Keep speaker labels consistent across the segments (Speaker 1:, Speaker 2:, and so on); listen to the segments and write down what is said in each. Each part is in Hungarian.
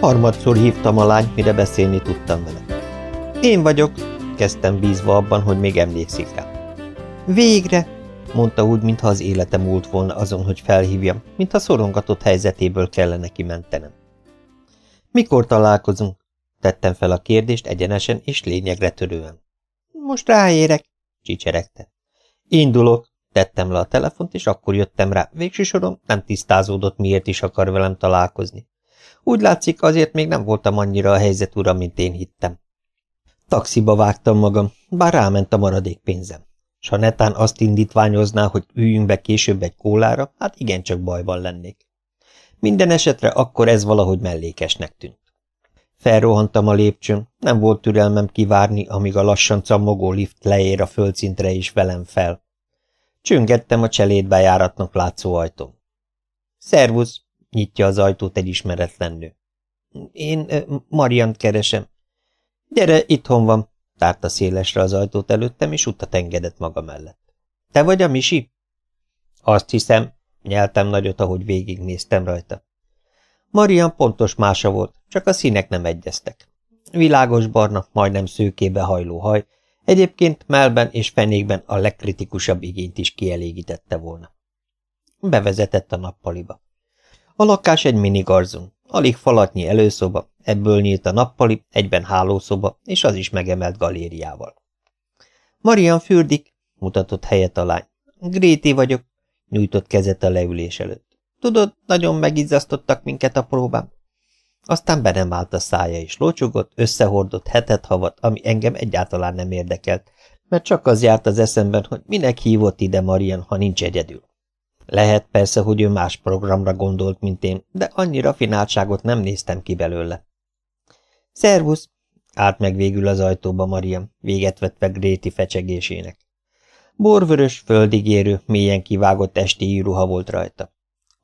Speaker 1: Harmadszor hívtam a lányt, mire beszélni tudtam vele. Én vagyok, kezdtem bízva abban, hogy még emlékszik rá. Végre, mondta úgy, mintha az élete múlt volna azon, hogy felhívjam, mintha szorongatott helyzetéből kellene kimentenem. Mikor találkozunk? Tettem fel a kérdést egyenesen és lényegre törően. Most ráérek, csicseregte. Indulok, tettem le a telefont, és akkor jöttem rá. Végső nem tisztázódott, miért is akar velem találkozni. Úgy látszik, azért még nem voltam annyira a helyzet ura, mint én hittem. Taxiba vágtam magam, bár ráment a maradék pénzem. S ha netán azt indítványozná, hogy üljünk be később egy kólára, hát igencsak bajban lennék. Minden esetre akkor ez valahogy mellékesnek tűnt. Felrohantam a lépcsőn, nem volt türelmem kivárni, amíg a lassan cammogó lift leér a földszintre is velem fel. Csüngettem a cselédbejáratnak látszó ajtón. Szervusz, nyitja az ajtót egy ismeretlen nő. Én Mariant keresem. Gyere, itthon van, tárta szélesre az ajtót előttem, és utat engedett maga mellett. Te vagy a Misi? Azt hiszem, nyeltem nagyot, ahogy végignéztem rajta. Marian pontos mása volt, csak a színek nem egyeztek. Világos barna, majdnem szőkébe hajló haj, egyébként melben és fenékben a legkritikusabb igényt is kielégítette volna. Bevezetett a nappaliba. A lakás egy minigarzon, alig falatnyi előszoba, ebből nyílt a nappali, egyben hálószoba, és az is megemelt galériával. Marian fürdik, mutatott helyet a lány. Gréti vagyok, nyújtott kezet a leülés előtt. Tudod, nagyon megizzasztottak minket a próbán. Aztán be nem állt a szája, és locsogott, összehordott hetet havat, ami engem egyáltalán nem érdekelt, mert csak az járt az eszemben, hogy minek hívott ide Marian, ha nincs egyedül. Lehet persze, hogy ő más programra gondolt, mint én, de annyi rafináltságot nem néztem ki belőle. Szervusz! Állt meg végül az ajtóba Mariam, véget vetve Gréti fecsegésének. Borvörös, földigérő, mélyen kivágott esti íruha volt rajta.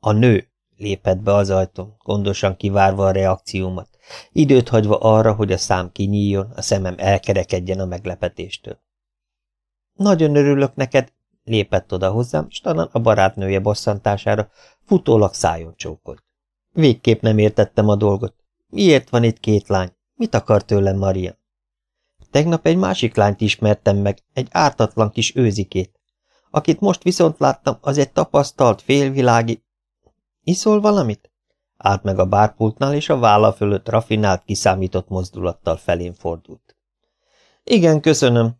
Speaker 1: A nő lépett be az ajtón, gondosan kivárva a reakciómat, időt hagyva arra, hogy a szám kinyíljon, a szemem elkerekedjen a meglepetéstől. Nagyon örülök neked, lépett oda hozzám, és talán a barátnője bosszantására futólag szájon csókolt. Végképp nem értettem a dolgot. Miért van itt két lány? Mit akar tőlem Maria? Tegnap egy másik lányt ismertem meg, egy ártatlan kis őzikét. Akit most viszont láttam, az egy tapasztalt, félvilági... Iszol valamit? Állt meg a bárpultnál, és a válla fölött rafinált, kiszámított mozdulattal felén fordult. Igen, köszönöm.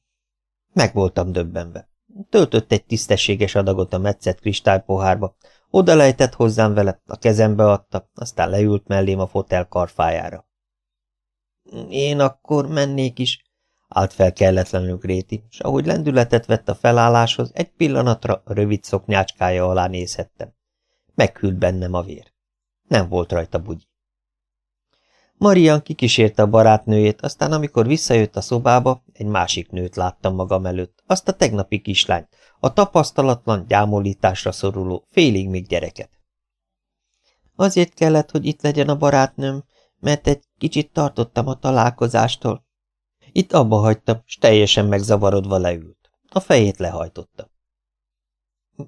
Speaker 1: Meg voltam döbbenve. Töltött egy tisztességes adagot a metszett kristálypohárba, oda lejtett hozzám vele, a kezembe adta, aztán leült mellém a fotel karfájára. Én akkor mennék is, állt fel kelletlenül Gréti, és ahogy lendületet vett a felálláshoz, egy pillanatra rövid szoknyácskája alá nézhettem. Meghűlt bennem a vér. Nem volt rajta bugyi. Marian kikísérte a barátnőjét, aztán amikor visszajött a szobába, egy másik nőt láttam magam előtt, azt a tegnapi kislányt, a tapasztalatlan, gyámolításra szoruló, félig még gyereket. Azért kellett, hogy itt legyen a barátnőm, mert egy kicsit tartottam a találkozástól. Itt abba hagytam, s teljesen megzavarodva leült. A fejét lehajtotta.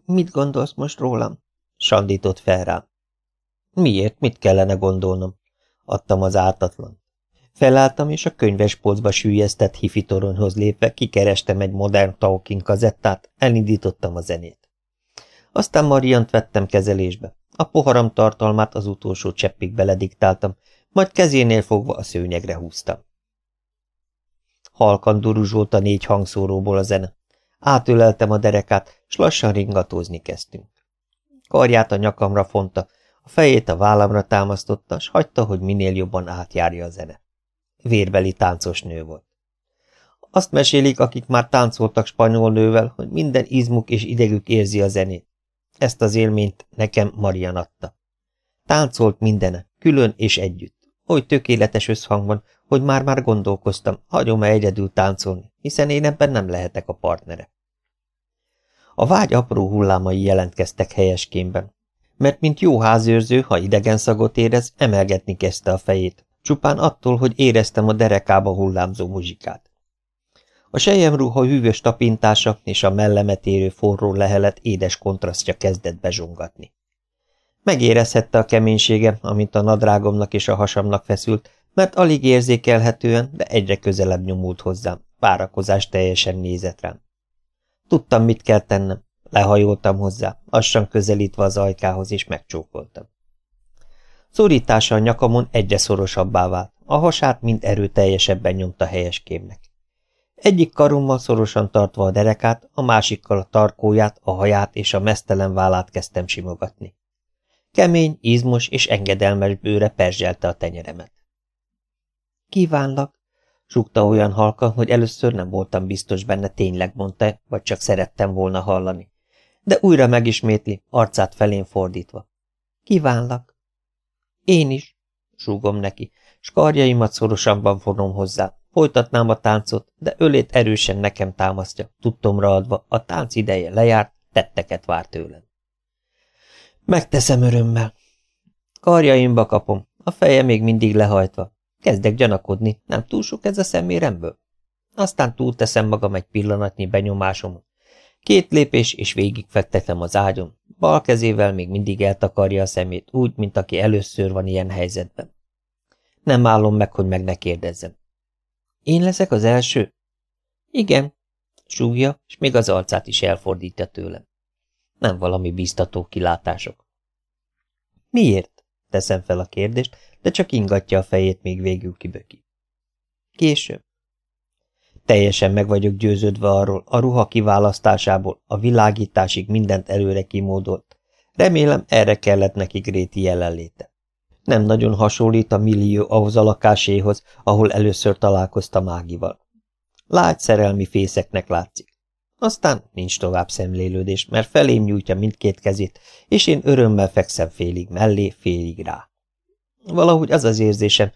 Speaker 1: Mit gondolsz most rólam? Sandított fel rám. Miért? Mit kellene gondolnom? Adtam az ártatlan. Felálltam, és a könyvespolcba sűjesztett hifi toronyhoz lépve kikerestem egy modern Talking kazettát, elindítottam a zenét. Aztán Mariant vettem kezelésbe. A poharam tartalmát az utolsó cseppig belediktáltam, majd kezénél fogva a szőnyegre húztam. Halkan duruzsolt a négy hangszóróból a zene. Átöleltem a derekát, s lassan ringatózni kezdtünk. Karját a nyakamra fonta, a fejét a vállamra támasztotta, s hagyta, hogy minél jobban átjárja a zene. Vérbeli táncos nő volt. Azt mesélik, akik már táncoltak spanyol nővel, hogy minden izmuk és idegük érzi a zenét. Ezt az élményt nekem Marian adta. Táncolt mindene, külön és együtt. Oly tökéletes összhangban, hogy már-már gondolkoztam, hagyom-e egyedül táncolni, hiszen én ebben nem lehetek a partnere. A vágy apró hullámai jelentkeztek helyeskémben, mert mint jó házőrző, ha idegen szagot érez, emelgetni kezdte a fejét, csupán attól, hogy éreztem a derekába hullámzó muzsikát. A sejemruha hűvös tapintása és a mellemet érő forró lehelet édes kontrasztja kezdett bezsongatni. Megérezhette a keménysége, amint a nadrágomnak és a hasamnak feszült, mert alig érzékelhetően, de egyre közelebb nyomult hozzám, várakozás teljesen nézett rám. Tudtam, mit kell tennem, lehajoltam hozzá, lassan közelítve az ajkához, és megcsókoltam. Szorítása a nyakamon egyre szorosabbá vált, a hasát mind erőteljesebben nyomta helyeskémnek. Egyik karommal szorosan tartva a derekát, a másikkal a tarkóját, a haját és a mesztelen vállát kezdtem simogatni. Kemény, izmos és engedelmes bőre perzselte a tenyeremet. Kívánlak, súgta olyan halkan, hogy először nem voltam biztos benne tényleg mondta, vagy csak szerettem volna hallani. De újra megismétli, arcát felén fordítva. Kívánlak. Én is, súgom neki, s karjaimat szorosabban fonom hozzá. Folytatnám a táncot, de ölét erősen nekem támasztja, tudtomra adva, a tánc ideje lejárt, tetteket vár tőlem. Megteszem örömmel. Karjaimba kapom, a feje még mindig lehajtva. Kezdek gyanakodni, nem túl sok ez a szeméremből? Aztán túlteszem magam egy pillanatnyi benyomásomon. Két lépés, és végigfektetem az ágyon. Bal kezével még mindig eltakarja a szemét, úgy, mint aki először van ilyen helyzetben. Nem állom meg, hogy meg ne kérdezzem. Én leszek az első? Igen, súgja, és még az arcát is elfordítja tőlem. Nem valami biztató kilátások. Miért? Teszem fel a kérdést, de csak ingatja a fejét, még végül kiböki. Később. Teljesen meg vagyok győződve arról, a ruha kiválasztásából, a világításig mindent előre kimódolt. Remélem, erre kellett neki Gréti jelenléte. Nem nagyon hasonlít a millió ahhoz a lakáséhoz, ahol először találkozta Mágival. Lágy szerelmi fészeknek látszik. Aztán nincs tovább szemlélődés, mert felém nyújtja mindkét kezét, és én örömmel fekszem félig mellé, félig rá. Valahogy az az érzésem,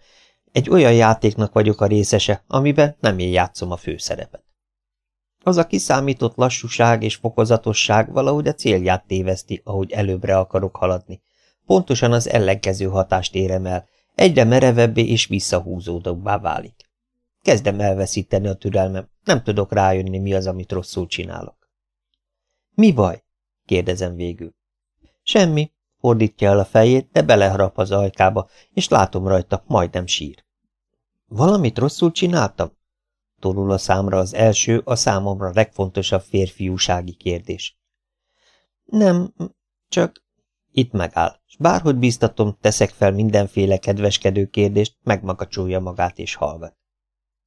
Speaker 1: egy olyan játéknak vagyok a részese, amiben nem én játszom a főszerepet. Az a kiszámított lassúság és fokozatosság valahogy a célját téveszti, ahogy előbbre akarok haladni. Pontosan az ellenkező hatást érem el, egyre merevebbé és visszahúzódóbbá válik. Kezdem elveszíteni a türelmem, nem tudok rájönni, mi az, amit rosszul csinálok. Mi baj? kérdezem végül. Semmi, fordítja el a fejét, de beleharap az ajkába, és látom rajta, majdnem sír. Valamit rosszul csináltam? Torul a számra az első, a számomra legfontosabb férfiúsági kérdés. Nem, csak... Itt megáll, és bárhogy biztatom, teszek fel mindenféle kedveskedő kérdést, megmagacsolja magát és hallgat.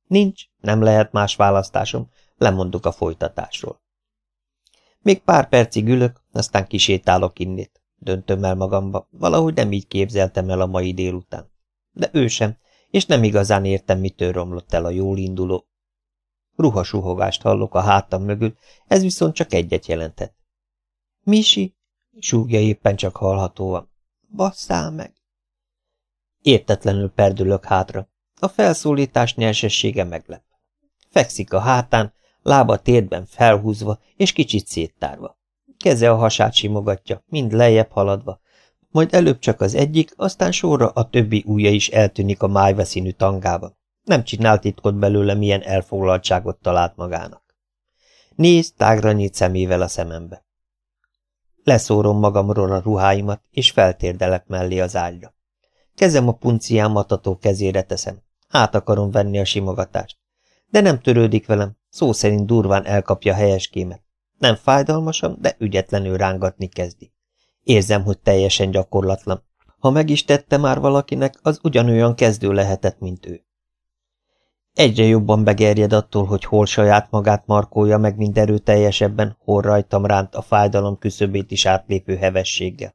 Speaker 1: Nincs, nem lehet más választásom, lemondok a folytatásról. Még pár percig ülök, aztán kisétálok innét. Döntöm el magamba, valahogy nem így képzeltem el a mai délután. De ő sem, és nem igazán értem, mitől romlott el a jól induló. Ruhasuhogást hallok a hátam mögül, ez viszont csak egyet jelentett. Misi, súgja éppen csak hallhatóan. Basszál meg! Értetlenül perdülök hátra. A felszólítás nyersessége meglep. Fekszik a hátán, lába térdben felhúzva és kicsit széttárva. Keze a hasát simogatja, mind lejjebb haladva, majd előbb csak az egyik, aztán sorra a többi ujja is eltűnik a májva színű tangában. Nem csinált titkot belőle, milyen elfoglaltságot talált magának. Néz tágra nyit szemével a szemembe. Leszórom magamról a ruháimat, és feltérdelek mellé az ágyra. Kezem a puncián matató kezére teszem. Át akarom venni a simogatást. De nem törődik velem, szó szerint durván elkapja helyeskémet. Nem fájdalmasan, de ügyetlenül rángatni kezdi. Érzem, hogy teljesen gyakorlatlan. Ha meg is tette már valakinek, az ugyanolyan kezdő lehetett, mint ő. Egyre jobban begerjed attól, hogy hol saját magát markolja meg mind erőteljesebben, hol rajtam ránt a fájdalom küszöbét is átlépő hevességgel.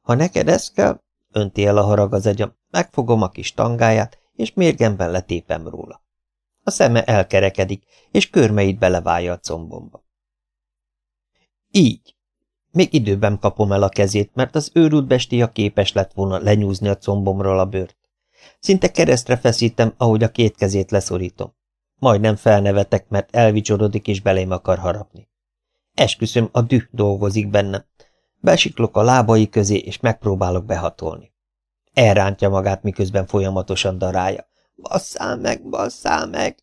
Speaker 1: Ha neked ez kell, önti el a harag az agyam, megfogom a kis tangáját, és mérgemben letépem róla. A szeme elkerekedik, és körmeit beleválja a combomba. Így. Még időben kapom el a kezét, mert az őrült bestia képes lett volna lenyúzni a combomról a bőrt. Szinte keresztre feszítem, ahogy a két kezét leszorítom. Majdnem felnevetek, mert elvicsorodik és belém akar harapni. Esküszöm, a düh dolgozik bennem. Besiklok a lábai közé, és megpróbálok behatolni. Elrántja magát, miközben folyamatosan darálja. Basszál meg, basszál meg!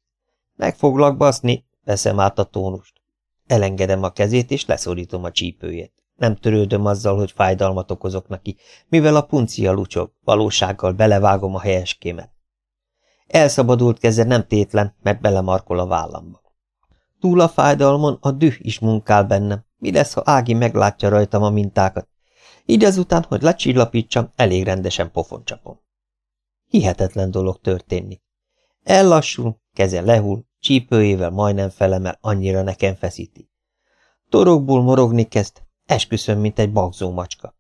Speaker 1: Meg foglak baszni, veszem át a tónust. Elengedem a kezét, és leszorítom a csípőjét. nem törődöm azzal, hogy fájdalmat okozok neki, mivel a puncia lucsog, valósággal belevágom a helyeskémet. Elszabadult keze nem tétlen, mert belemarkol a vállamba. Túl a fájdalmon a düh is munkál bennem. Mi lesz, ha Ági meglátja rajtam a mintákat? Így azután, hogy lecsillapítsam, elég rendesen pofoncsapom. Hihetetlen dolog történni. Ellassul, keze lehull, csípőjével majdnem felemel, annyira nekem feszíti. Torokból morogni kezd, esküszöm, mint egy bagzó macska.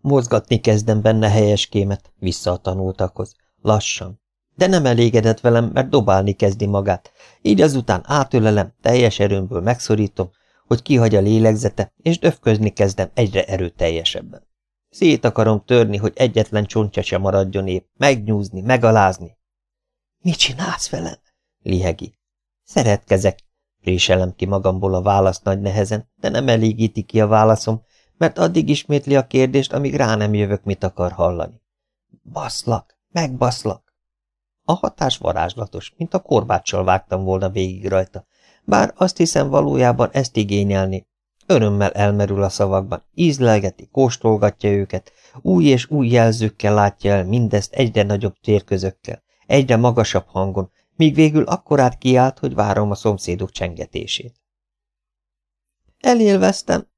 Speaker 1: Mozgatni kezdem benne helyeskémet, vissza a tanultakhoz, lassan, de nem elégedett velem, mert dobálni kezdi magát, így azután átölelem, teljes erőmből megszorítom, hogy kihagy a lélegzete, és döfközni kezdem egyre erőteljesebben. Szét akarom törni, hogy egyetlen csontja sem maradjon épp, megnyúzni, megalázni. – Mit csinálsz velem? – lihegi. – Szeretkezek – préselem ki magamból a választ nagy nehezen, de nem elégíti ki a válaszom, mert addig ismétli a kérdést, amíg rá nem jövök, mit akar hallani. – Baszlak, megbaszlak! A hatás varázslatos, mint a korbáccsal vágtam volna végig rajta, bár azt hiszem valójában ezt igényelni. Örömmel elmerül a szavakban, ízlelgeti, kóstolgatja őket, új és új jelzőkkel látja el mindezt egyre nagyobb térközökkel, egyre magasabb hangon, míg végül akkorát kiált, hogy várom a szomszédok csengetését. Elélveztem.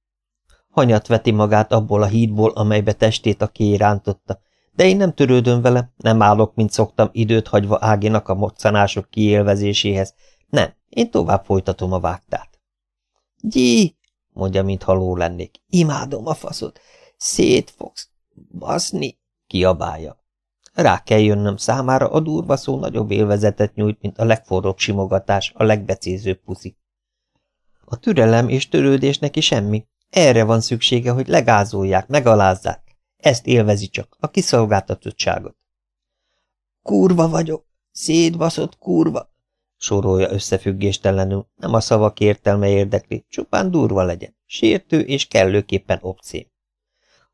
Speaker 1: Hanyat veti magát abból a hídból, amelybe testét a kéj rántotta, de én nem törődöm vele, nem állok, mint szoktam, időt hagyva Áginak a moccanások kiélvezéséhez. Nem, én tovább folytatom a vágtát. Gyi, mondja, mint haló lennék. Imádom a faszot. Szét fogsz baszni, kiabálja. Rá kell jönnöm számára, a durva szó nagyobb élvezetet nyújt, mint a legforróbb simogatás, a legbecézőbb puszi. A türelem és törődés neki semmi. Erre van szüksége, hogy legázolják, megalázzák. Ezt élvezi csak, a kiszolgáltatottságot. Kurva vagyok, szétbaszott kurva, sorolja összefüggéstelenül, nem a szavak értelme érdekli, csupán durva legyen, sértő és kellőképpen obszén.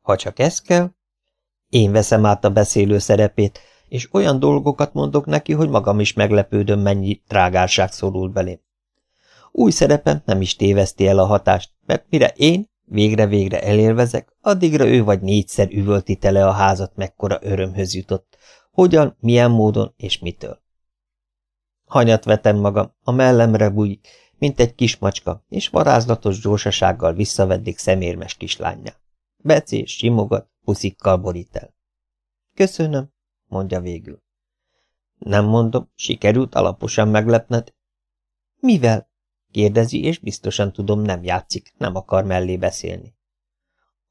Speaker 1: Ha csak ez kell, én veszem át a beszélő szerepét, és olyan dolgokat mondok neki, hogy magam is meglepődöm, mennyi trágárság szorul belém. Új szerepem nem is téveszti el a hatást, mert mire én, Végre-végre elélvezek, addigra ő vagy négyszer üvölti tele a házat, mekkora örömhöz jutott. Hogyan, milyen módon és mitől. Hanyat vetem magam, a mellemre bújik, mint egy kis macska, és varázslatos gyorsasággal visszaveddik szemérmes kislányá. Becés, simogat, puszikkal borít el. Köszönöm, mondja végül. Nem mondom, sikerült alaposan meglepned. Mivel? Kérdezi, és biztosan tudom, nem játszik, nem akar mellé beszélni.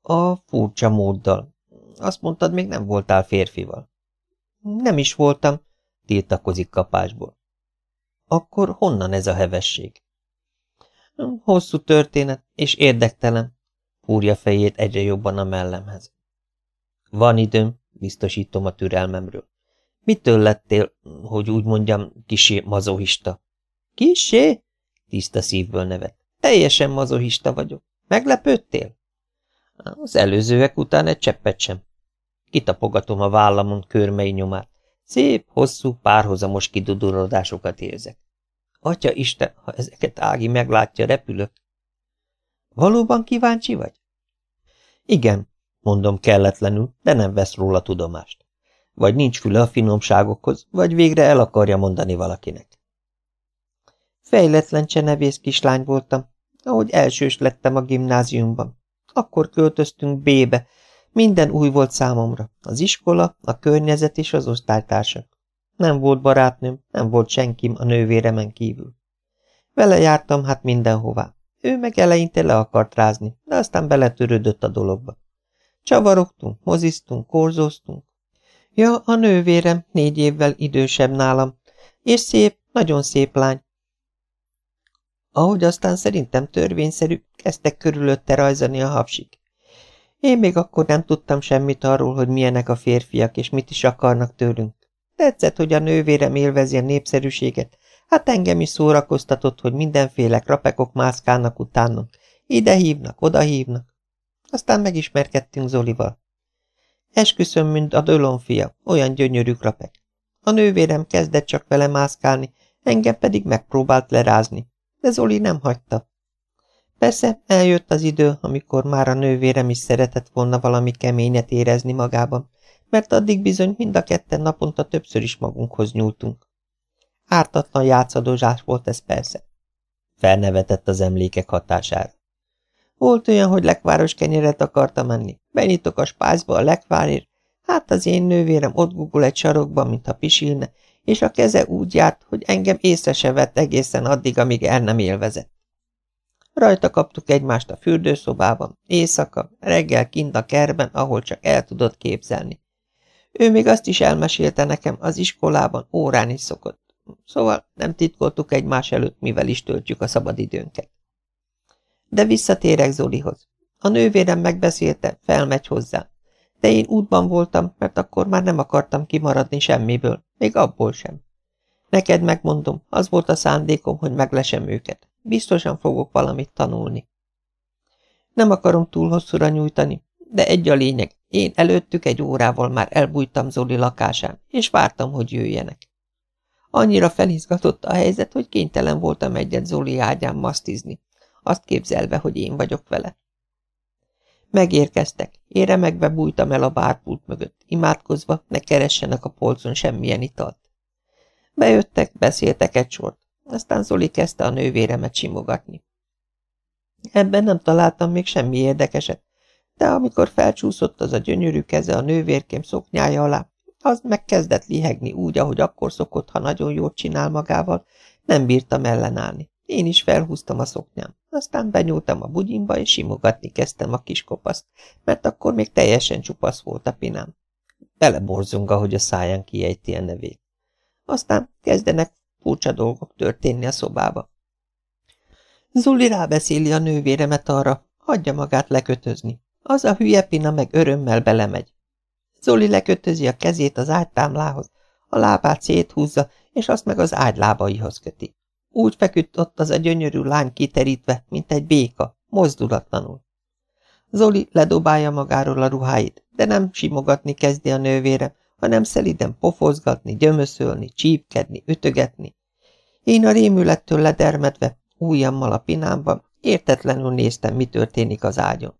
Speaker 1: A furcsa móddal. Azt mondtad, még nem voltál férfival. Nem is voltam, tiltakozik kapásból. Akkor honnan ez a hevesség? Hosszú történet, és érdektelen, húrja fejét egyre jobban a mellemhez. Van időm, biztosítom a türelmemről. Mitől lettél, hogy úgy mondjam, kisé mazohista? Kisé? Tiszta szívből nevet. Teljesen mazohista vagyok. Meglepődtél? Az előzőek után egy cseppet sem. Kitapogatom a vállamon körmei nyomát. Szép, hosszú, párhuzamos kidudorodásokat érzek. Atya Isten, ha ezeket Ági meglátja, repülök. Valóban kíváncsi vagy? Igen, mondom kelletlenül, de nem vesz róla tudomást. Vagy nincs füle a finomságokhoz, vagy végre el akarja mondani valakinek. Fejletlen csenevész kislány voltam, ahogy elsős lettem a gimnáziumban. Akkor költöztünk B-be, minden új volt számomra, az iskola, a környezet és az osztálytársak. Nem volt barátnőm, nem volt senkim a nővéremen kívül. Vele jártam hát mindenhová. Ő meg eleinte le akart rázni, de aztán beletörődött a dologba. Csavarogtunk, moziztunk, korzóztunk. Ja, a nővérem négy évvel idősebb nálam, és szép, nagyon szép lány, ahogy aztán szerintem törvényszerű, kezdtek körülötte rajzani a hapsik. Én még akkor nem tudtam semmit arról, hogy milyenek a férfiak, és mit is akarnak tőlünk. Tetszett, hogy a nővérem élvezi a népszerűséget, hát engem is szórakoztatott, hogy mindenféle krapekok mászkálnak utánunk. Ide hívnak, oda hívnak. Aztán megismerkedtünk Zolival. Esküszöm, mint a Dölon fia, olyan gyönyörű krapek. A nővérem kezdett csak vele mászkálni, engem pedig megpróbált lerázni de Zoli nem hagyta. Persze eljött az idő, amikor már a nővérem is szeretett volna valami keményet érezni magában, mert addig bizony mind a ketten naponta többször is magunkhoz nyúltunk. Ártatlan játszadozás volt ez persze. Felnevetett az emlékek hatására. Volt olyan, hogy lekváros kenyeret akarta menni. Benyitok a spájzba a lekvárért, hát az én nővérem ott gugol egy sarokban, mintha pisilne, és a keze úgy járt, hogy engem észre se vett egészen addig, amíg el nem élvezett. Rajta kaptuk egymást a fürdőszobában, éjszaka, reggel kint a kerben, ahol csak el tudott képzelni. Ő még azt is elmesélte nekem, az iskolában órán is szokott. Szóval nem titkoltuk egymás előtt, mivel is töltjük a szabadidőnket. De visszatérek Zolihoz. A nővérem megbeszélte, felmegy hozzá. De én útban voltam, mert akkor már nem akartam kimaradni semmiből, még abból sem. Neked megmondom, az volt a szándékom, hogy meglesem őket. Biztosan fogok valamit tanulni. Nem akarom túl hosszúra nyújtani, de egy a lényeg. Én előttük egy órával már elbújtam Zoli lakásán, és vártam, hogy jöjjenek. Annyira felizgatott a helyzet, hogy kénytelen voltam egyet Zoli ágyán masztizni, azt képzelve, hogy én vagyok vele. Megérkeztek, ére megbe bújtam el a bárpult mögött, imádkozva, ne keressenek a polcon semmilyen italt. Bejöttek, beszéltek egy sort, aztán Zoli kezdte a nővéremet simogatni. Ebben nem találtam még semmi érdekeset, de amikor felcsúszott az a gyönyörű keze a nővérkém szoknyája alá, az megkezdett lihegni úgy, ahogy akkor szokott, ha nagyon jót csinál magával, nem bírtam ellenállni. Én is felhúztam a szoknyám, aztán benyúltam a bugyimba, és simogatni kezdtem a kis kopaszt, mert akkor még teljesen csupasz volt a pinám. Beleborzunk, ahogy a száján kiejti a nevét. Aztán kezdenek furcsa dolgok történni a szobába. Zuli rábeszéli a nővéremet arra, hagyja magát lekötözni. Az a hülye pina meg örömmel belemegy. Zoli lekötözi a kezét az ágytámlához, a lábát széthúzza, és azt meg az ágy lábaihoz köti. Úgy feküdt ott az a gyönyörű lány kiterítve, mint egy béka, mozdulatlanul. Zoli ledobálja magáról a ruháit, de nem simogatni kezdi a nővére, hanem szeliden pofozgatni, gyömöszölni, csípkedni, ütögetni. Én a rémülettől ledermedve, ujjammal a pinámban, értetlenül néztem, mi történik az ágyon.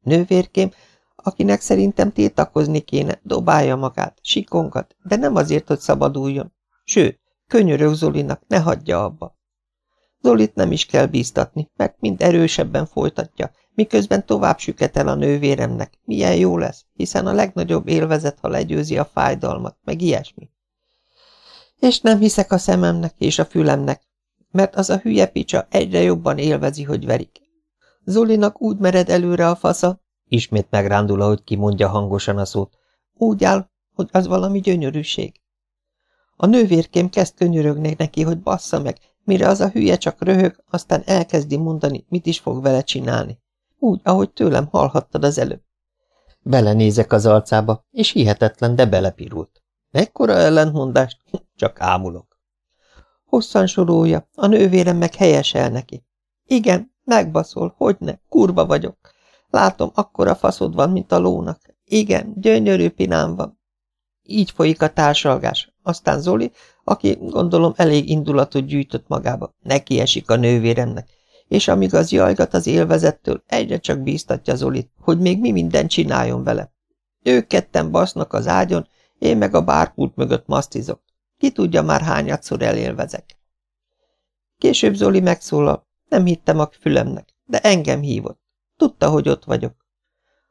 Speaker 1: Nővérkém, akinek szerintem tiltakozni kéne, dobálja magát, sikongat, de nem azért, hogy szabaduljon. Sőt, könyörög Zolinak, ne hagyja abba. Zolit nem is kell bíztatni, mert mind erősebben folytatja, miközben tovább süketel a nővéremnek. Milyen jó lesz, hiszen a legnagyobb élvezet, ha legyőzi a fájdalmat, meg ilyesmi. És nem hiszek a szememnek és a fülemnek, mert az a hülye picsa egyre jobban élvezi, hogy verik. Zolinak úgy mered előre a fasza, ismét megrándul, ahogy kimondja hangosan a szót, úgy áll, hogy az valami gyönyörűség. A nővérkém kezd könyörögni neki, hogy bassza meg, mire az a hülye csak röhög, aztán elkezdi mondani, mit is fog vele csinálni. Úgy, ahogy tőlem hallhattad az előbb. Belenézek az arcába, és hihetetlen, de belepirult. Mekkora ellentmondást? Csak ámulok. Hosszan sorolja, a nővérem meg helyesel neki. Igen, megbaszol, hogy ne, kurva vagyok. Látom, akkora faszod van, mint a lónak. Igen, gyönyörű pinám van. Így folyik a társalgás. Aztán Zoli, aki gondolom elég indulatot gyűjtött magába, neki esik a nővéremnek, és amíg az jajgat az élvezettől, egyre csak bíztatja Zolit, hogy még mi mindent csináljon vele. Ők ketten basznak az ágyon, én meg a bárpult mögött masztizok. Ki tudja már hányadszor elélvezek. Később Zoli megszólal, nem hittem a fülemnek, de engem hívott. Tudta, hogy ott vagyok.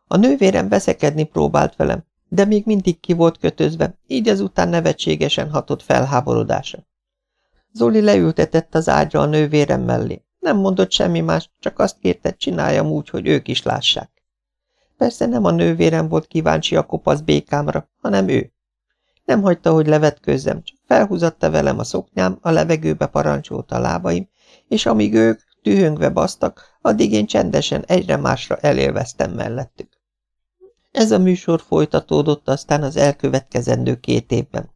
Speaker 1: A nővérem veszekedni próbált velem, de még mindig ki volt kötözve, így azután nevetségesen hatott felháborodásra. Zoli leültetett az ágyra a nővérem mellé. Nem mondott semmi más, csak azt kérte, csináljam úgy, hogy ők is lássák. Persze nem a nővérem volt kíváncsi a kopasz békámra, hanem ő. Nem hagyta, hogy levetkőzzem, csak felhúzatta velem a szoknyám, a levegőbe parancsolta a lábaim, és amíg ők dühöngve basztak, addig én csendesen egyre másra elélveztem mellettük. Ez a műsor folytatódott aztán az elkövetkezendő két évben.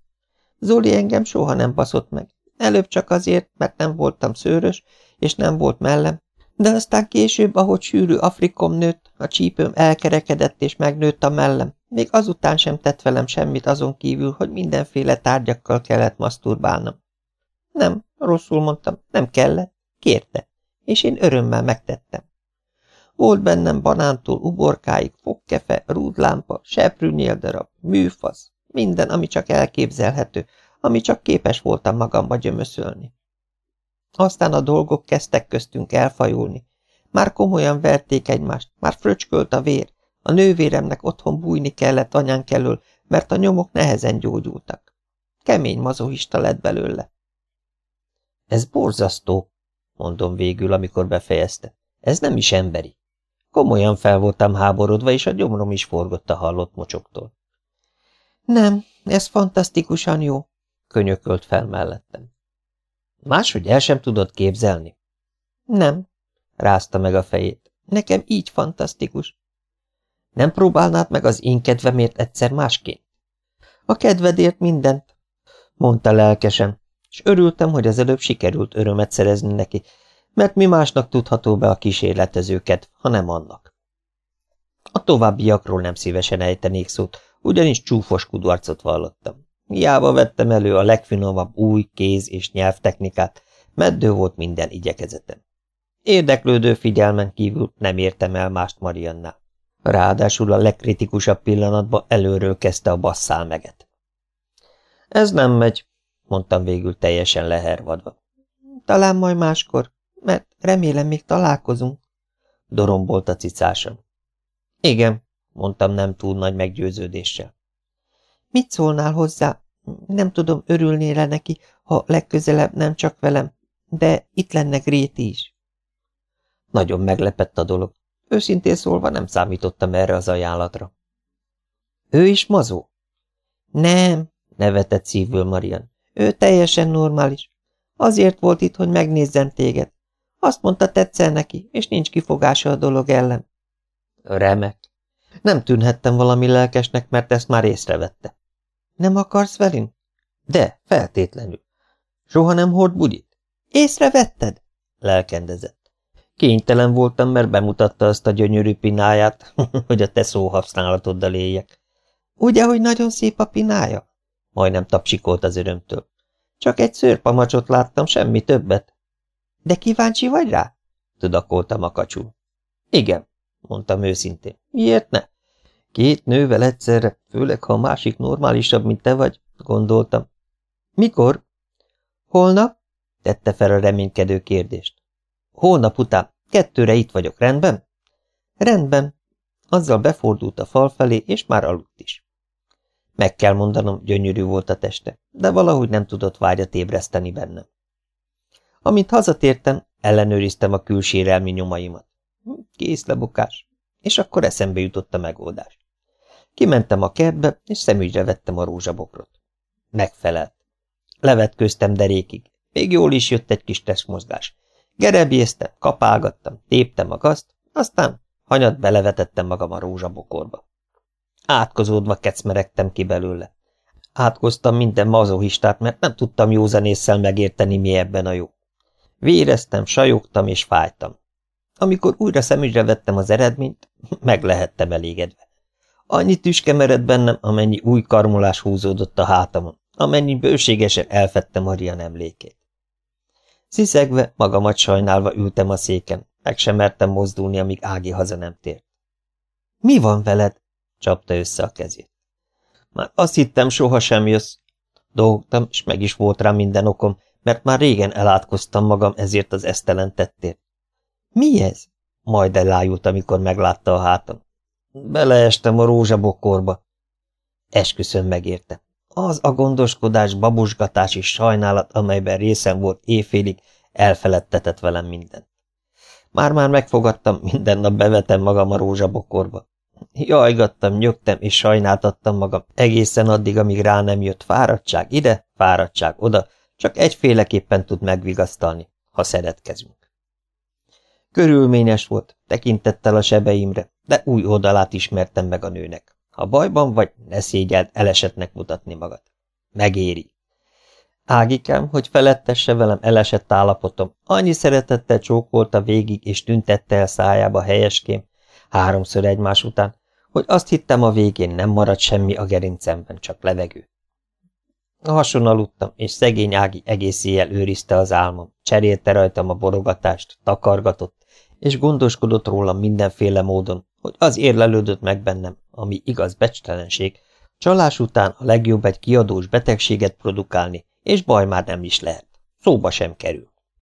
Speaker 1: Zoli engem soha nem baszott meg. Előbb csak azért, mert nem voltam szőrös, és nem volt mellem, de aztán később, ahogy sűrű afrikom nőtt, a csípőm elkerekedett és megnőtt a mellem, még azután sem tett velem semmit azon kívül, hogy mindenféle tárgyakkal kellett maszturbálnom. Nem, rosszul mondtam, nem kellett, kérte, és én örömmel megtettem. Volt bennem banántól uborkáig, fogkefe, rúdlámpa, seprűnyéldarab, műfasz, minden, ami csak elképzelhető, ami csak képes voltam magamba gyömöszölni. Aztán a dolgok kezdtek köztünk elfajulni. Már komolyan verték egymást, már fröcskölt a vér, a nővéremnek otthon bújni kellett anyánk elől, mert a nyomok nehezen gyógyultak. Kemény mazohista lett belőle. Ez borzasztó, mondom végül, amikor befejezte. Ez nem is emberi. Komolyan fel voltam háborodva, és a gyomrom is forgott a hallott mocsoktól. Nem, ez fantasztikusan jó, könyökölt fel mellettem. Máshogy el sem tudod képzelni? Nem, rázta meg a fejét. Nekem így fantasztikus. Nem próbálnád meg az én kedvemért egyszer másként? A kedvedért mindent, mondta lelkesen, és örültem, hogy az előbb sikerült örömet szerezni neki, mert mi másnak tudható be a kísérletezőket, ha nem annak. A továbbiakról nem szívesen ejtenék szót, ugyanis csúfos kudarcot vallottam. Hiába vettem elő a legfinomabb új kéz- és nyelvtechnikát, meddő volt minden igyekezetem. Érdeklődő figyelmen kívül nem értem el mást Mariannál. Ráadásul a legkritikusabb pillanatban előről kezdte a basszál meget. Ez nem megy, mondtam végül teljesen lehervadva. Talán majd máskor, mert remélem még találkozunk, dorombolt a cicásom. Igen, mondtam nem túl nagy meggyőződéssel. Mit szólnál hozzá? Nem tudom, örülnél-e neki, ha legközelebb nem csak velem, de itt lenne Gréti is. Nagyon meglepett a dolog. Őszintén szólva nem számítottam erre az ajánlatra. Ő is mazó? Nem, nevetett szívül Marian. Ő teljesen normális. Azért volt itt, hogy megnézzem téged. Azt mondta, tetszel neki, és nincs kifogása a dolog ellen. Remek. Nem tűnhettem valami lelkesnek, mert ezt már észrevette. Nem akarsz velünk? De, feltétlenül. Soha nem hord bugyit? Észrevetted? Lelkendezett. Kénytelen voltam, mert bemutatta azt a gyönyörű pináját, hogy a te szóhasználatoddal éljek. Ugye, hogy nagyon szép a pinája? Majdnem tapsikolt az örömtől. Csak egy szőrpamacsot láttam, semmi többet. De kíváncsi vagy rá? tudakoltam a kacsú. Igen, mondtam őszintén. Miért ne? Két nővel egyszerre, főleg ha a másik normálisabb, mint te vagy, gondoltam. Mikor? Holnap? tette fel a reménykedő kérdést. Holnap után. Kettőre itt vagyok, rendben? Rendben. Azzal befordult a fal felé, és már aludt is. Meg kell mondanom, gyönyörű volt a teste, de valahogy nem tudott vágyat ébreszteni bennem. Amint hazatértem, ellenőriztem a külsérelmi nyomaimat. Kész lebukás. És akkor eszembe jutott a megoldás. Kimentem a kertbe, és szemügyre vettem a rózsabokrot. Megfelelt. Levetkőztem derékig. Még jól is jött egy kis testmozgás. Gerebjéztem, kapálgattam, téptem a gazt, aztán hanyat belevetettem magam a rózsabokorba. Átkozódva kecmeregtem ki belőle. Átkoztam minden mazohistát, mert nem tudtam józanésszel megérteni, mi ebben a jó. Véreztem, sajogtam és fájtam. Amikor újra szemügyre vettem az eredményt, meg lehettem elégedve. Annyi tüske mered bennem, amennyi új karmolás húzódott a hátamon, amennyi bőségesen elfette Marian emlékét. Sziszegve, magamat sajnálva ültem a széken, meg sem mertem mozdulni, amíg Ági haza nem tért. – Mi van veled? – csapta össze a kezét. – Már azt hittem, soha sem jössz. Dolgtam, és meg is volt rá minden okom, mert már régen elátkoztam magam ezért az esztelen tettért. – Mi ez? – majd elájult, amikor meglátta a hátam. Beleestem a rózsabokorba. Esküszöm megérte. Az a gondoskodás, babusgatás és sajnálat, amelyben részem volt éjfélig, elfeledtetett velem mindent. Már-már megfogadtam, minden nap bevetem magam a rózsabokorba. Jajgattam, nyögtem és sajnáltattam magam egészen addig, amíg rá nem jött fáradtság ide, fáradtság oda, csak egyféleképpen tud megvigasztalni, ha szeretkezünk. Körülményes volt, tekintettel a sebeimre, de új oldalát ismertem meg a nőnek. Ha bajban vagy, ne szégyeld elesetnek mutatni magad. Megéri. Ágikám, hogy felettesse velem elesett állapotom, annyi szeretettel csókolta végig és tüntette el szájába helyeském, háromszor egymás után, hogy azt hittem a végén nem marad semmi a gerincemben, csak levegő. A hason aludtam, és szegény Ági egész éjjel őrizte az álmom, cserélte rajtam a borogatást, takargatott, és gondoskodott rólam mindenféle módon, hogy az érlelődött meg bennem, ami igaz becstelenség, csalás után a legjobb egy kiadós betegséget produkálni, és baj már nem is lehet. Szóba sem kerül.